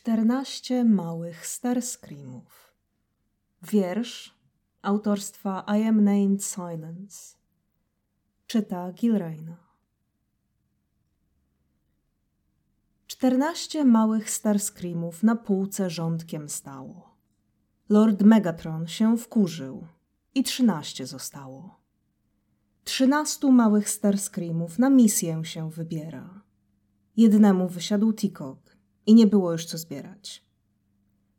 Czternaście małych Starscreamów. Wiersz autorstwa I Am Named Silence. Czyta Gilraina. Czternaście małych Starscreamów na półce rządkiem stało. Lord Megatron się wkurzył i trzynaście zostało. Trzynastu małych Starscreamów na misję się wybiera. Jednemu wysiadł Tikok i nie było już co zbierać.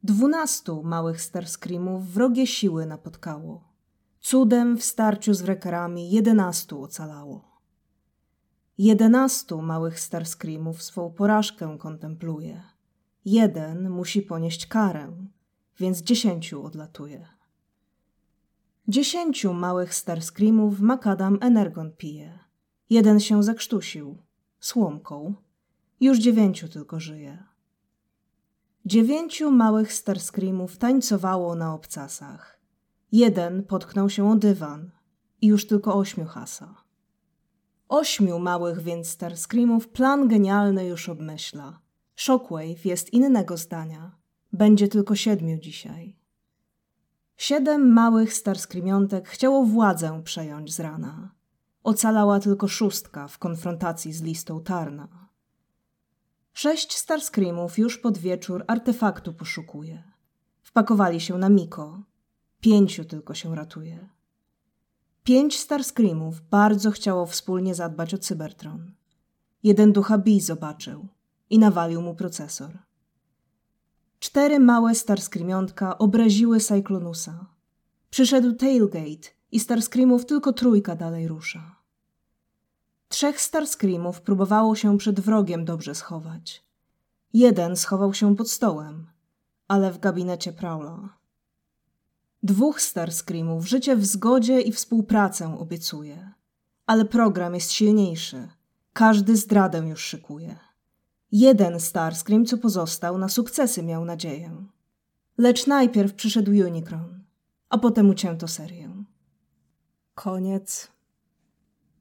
Dwunastu małych Starscreamów wrogie siły napotkało. Cudem w starciu z wrekerami jedenastu ocalało. Jedenastu małych Starscreamów swą porażkę kontempluje. Jeden musi ponieść karę, więc dziesięciu odlatuje. Dziesięciu małych Starscreamów makadam energon pije. Jeden się zakrztusił, słomką. Już dziewięciu tylko żyje. Dziewięciu małych Starscreamów tańcowało na obcasach. Jeden potknął się o dywan i już tylko ośmiu hasa. Ośmiu małych więc Starscreamów plan genialny już obmyśla. Shockwave jest innego zdania. Będzie tylko siedmiu dzisiaj. Siedem małych Starscreamiontek chciało władzę przejąć z rana. Ocalała tylko szóstka w konfrontacji z listą Tarna. Sześć Starscreamów już pod wieczór artefaktu poszukuje. Wpakowali się na Miko. Pięciu tylko się ratuje. Pięć Starscreamów bardzo chciało wspólnie zadbać o Cybertron. Jeden ducha Bi zobaczył i nawalił mu procesor. Cztery małe Starscreamiontka obraziły Cyclonusa. Przyszedł Tailgate i Starscreamów tylko trójka dalej rusza. Trzech Starscreamów próbowało się przed wrogiem dobrze schować. Jeden schował się pod stołem, ale w gabinecie Prowla. Dwóch Starscreamów życie w zgodzie i współpracę obiecuje. Ale program jest silniejszy. Każdy zdradę już szykuje. Jeden Starscream, co pozostał, na sukcesy miał nadzieję. Lecz najpierw przyszedł Unicron, a potem ucięto serię. Koniec